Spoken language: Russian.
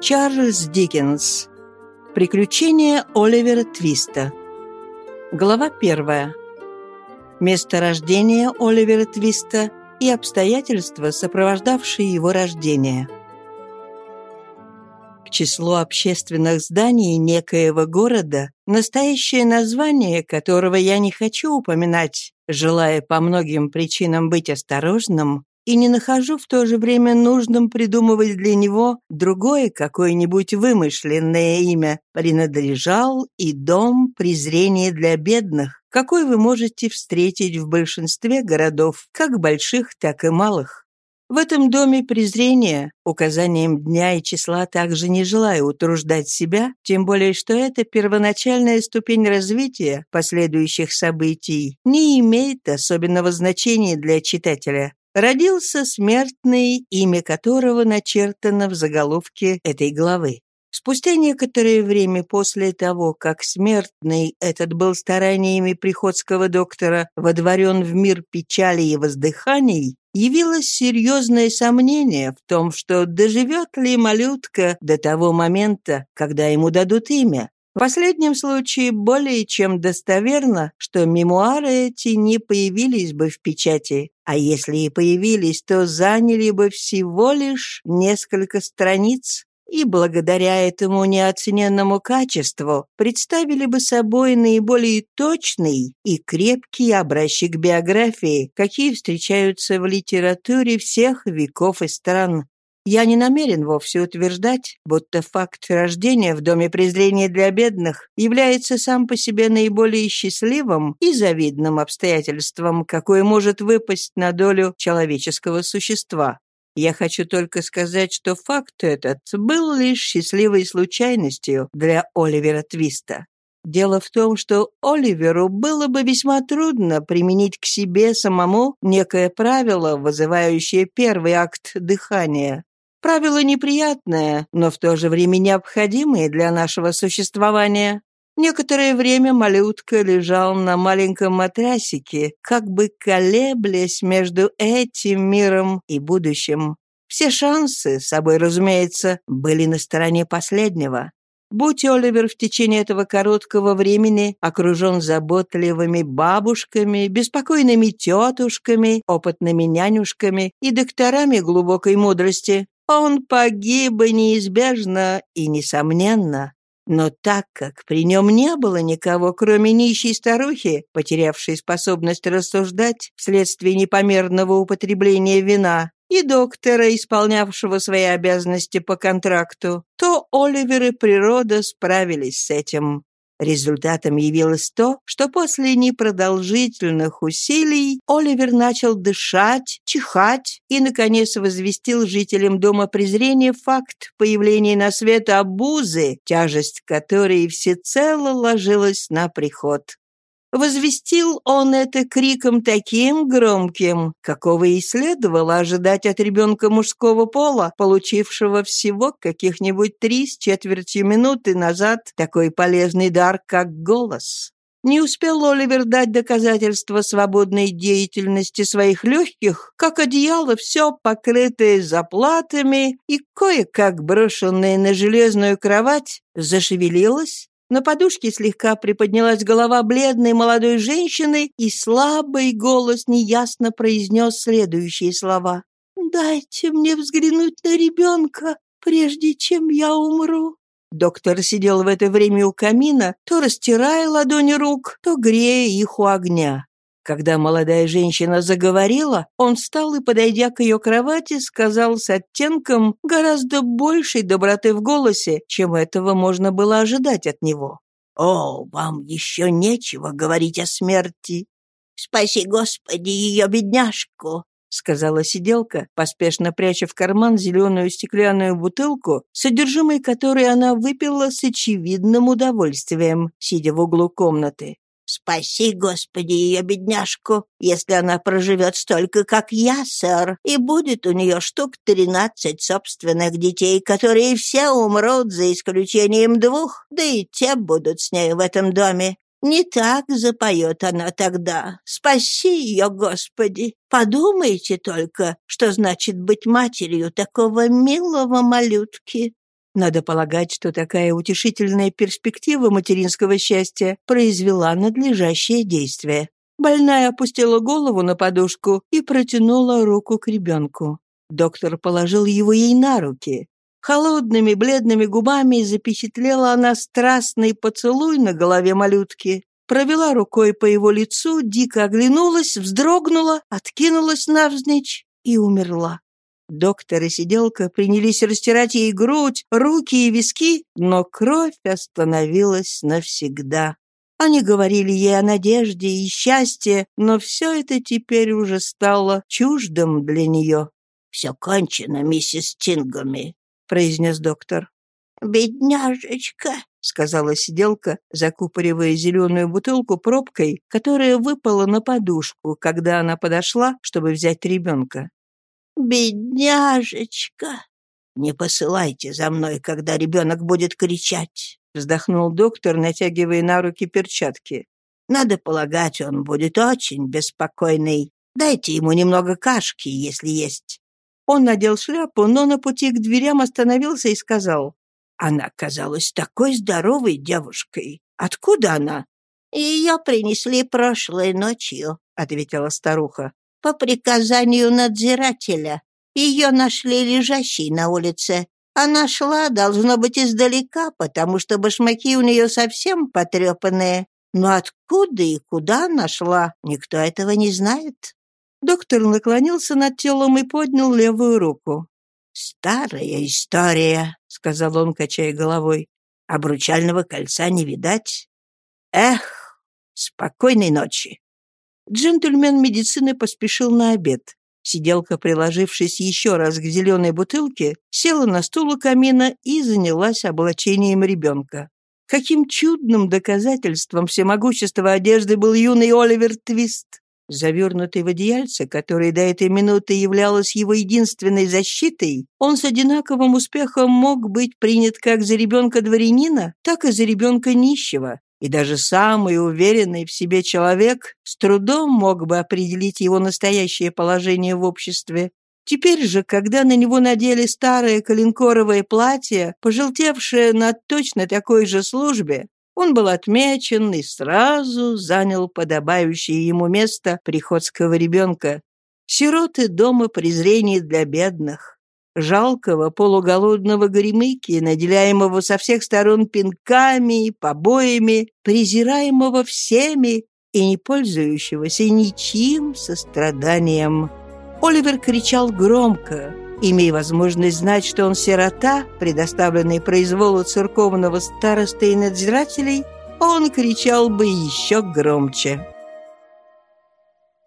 Чарльз Диккенс. Приключения Оливера Твиста. Глава первая. Место рождения Оливера Твиста и обстоятельства, сопровождавшие его рождение. К числу общественных зданий некоего города, настоящее название которого я не хочу упоминать, желая по многим причинам быть осторожным, и не нахожу в то же время нужным придумывать для него другое какое-нибудь вымышленное имя, принадлежал и дом презрения для бедных, какой вы можете встретить в большинстве городов, как больших, так и малых. В этом доме презрения, указанием дня и числа также не желаю утруждать себя, тем более что эта первоначальная ступень развития последующих событий не имеет особенного значения для читателя. Родился смертный, имя которого начертано в заголовке этой главы. Спустя некоторое время после того, как смертный этот был стараниями приходского доктора водворен в мир печали и воздыханий, явилось серьезное сомнение в том, что доживет ли малютка до того момента, когда ему дадут имя. В последнем случае более чем достоверно, что мемуары эти не появились бы в печати, а если и появились, то заняли бы всего лишь несколько страниц и благодаря этому неоцененному качеству представили бы собой наиболее точный и крепкий образчик биографии, какие встречаются в литературе всех веков и стран. Я не намерен вовсе утверждать, будто факт рождения в Доме презрения для бедных является сам по себе наиболее счастливым и завидным обстоятельством, какое может выпасть на долю человеческого существа. Я хочу только сказать, что факт этот был лишь счастливой случайностью для Оливера Твиста. Дело в том, что Оливеру было бы весьма трудно применить к себе самому некое правило, вызывающее первый акт дыхания. Правило неприятное, но в то же время необходимое для нашего существования. Некоторое время малютка лежал на маленьком матрасике, как бы колеблясь между этим миром и будущим. Все шансы, собой разумеется, были на стороне последнего. Будь Оливер в течение этого короткого времени окружен заботливыми бабушками, беспокойными тетушками, опытными нянюшками и докторами глубокой мудрости, он погиб бы неизбежно и несомненно. Но так как при нем не было никого, кроме нищей старухи, потерявшей способность рассуждать вследствие непомерного употребления вина, и доктора, исполнявшего свои обязанности по контракту, то Оливер и природа справились с этим. Результатом явилось то, что после непродолжительных усилий Оливер начал дышать, чихать и, наконец, возвестил жителям Дома презрения факт появления на свет обузы, тяжесть которой всецело ложилась на приход. Возвестил он это криком таким громким, какого и следовало ожидать от ребенка мужского пола, получившего всего каких-нибудь три с четвертью минуты назад такой полезный дар, как голос. Не успел Оливер дать доказательства свободной деятельности своих легких, как одеяло, все покрытое заплатами и кое-как брошенное на железную кровать, зашевелилось, на подушке слегка приподнялась голова бледной молодой женщины, и слабый голос неясно произнес следующие слова. «Дайте мне взглянуть на ребенка, прежде чем я умру». Доктор сидел в это время у камина, то растирая ладони рук, то грея их у огня. Когда молодая женщина заговорила, он встал и, подойдя к ее кровати, сказал с оттенком гораздо большей доброты в голосе, чем этого можно было ожидать от него. «О, вам еще нечего говорить о смерти!» «Спаси, Господи, ее бедняжку!» — сказала сиделка, поспешно пряча в карман зеленую стеклянную бутылку, содержимое которой она выпила с очевидным удовольствием, сидя в углу комнаты. Спаси, Господи, ее бедняжку, если она проживет столько, как я, сэр, и будет у нее штук тринадцать собственных детей, которые все умрут за исключением двух, да и те будут с ней в этом доме. Не так запоет она тогда. Спаси ее, Господи! Подумайте только, что значит быть матерью такого милого малютки. Надо полагать, что такая утешительная перспектива материнского счастья произвела надлежащее действие. Больная опустила голову на подушку и протянула руку к ребенку. Доктор положил его ей на руки. Холодными бледными губами запечатлела она страстный поцелуй на голове малютки, провела рукой по его лицу, дико оглянулась, вздрогнула, откинулась навзничь и умерла. Доктор и сиделка принялись растирать ей грудь, руки и виски, но кровь остановилась навсегда. Они говорили ей о надежде и счастье, но все это теперь уже стало чуждым для нее. «Все кончено, миссис Тингами», — произнес доктор. «Бедняжечка», — сказала сиделка, закупоривая зеленую бутылку пробкой, которая выпала на подушку, когда она подошла, чтобы взять ребенка. «Бедняжечка!» «Не посылайте за мной, когда ребенок будет кричать», — вздохнул доктор, натягивая на руки перчатки. «Надо полагать, он будет очень беспокойный. Дайте ему немного кашки, если есть». Он надел шляпу, но на пути к дверям остановился и сказал. «Она казалась такой здоровой девушкой. Откуда она?» «Ее принесли прошлой ночью», — ответила старуха по приказанию надзирателя. Ее нашли лежащей на улице. Она шла, должно быть, издалека, потому что башмаки у нее совсем потрепанные. Но откуда и куда она шла, никто этого не знает. Доктор наклонился над телом и поднял левую руку. «Старая история», — сказал он, качая головой. «Обручального кольца не видать. Эх, спокойной ночи». Джентльмен медицины поспешил на обед. Сиделка, приложившись еще раз к зеленой бутылке, села на стул у камина и занялась облачением ребенка. Каким чудным доказательством всемогущества одежды был юный Оливер Твист! Завернутый в одеяльце, которое до этой минуты являлось его единственной защитой, он с одинаковым успехом мог быть принят как за ребенка дворянина, так и за ребенка нищего, и даже самый уверенный в себе человек с трудом мог бы определить его настоящее положение в обществе. Теперь же, когда на него надели старое коленкоровое платье, пожелтевшее на точно такой же службе, он был отмечен и сразу занял подобающее ему место приходского ребенка. Сироты дома презрения для бедных жалкого полуголодного горемыки, наделяемого со всех сторон пинками побоями, презираемого всеми и не пользующегося ничьим состраданием. Оливер кричал громко, имея возможность знать, что он сирота, предоставленный произволу церковного староста и надзирателей, он кричал бы еще громче.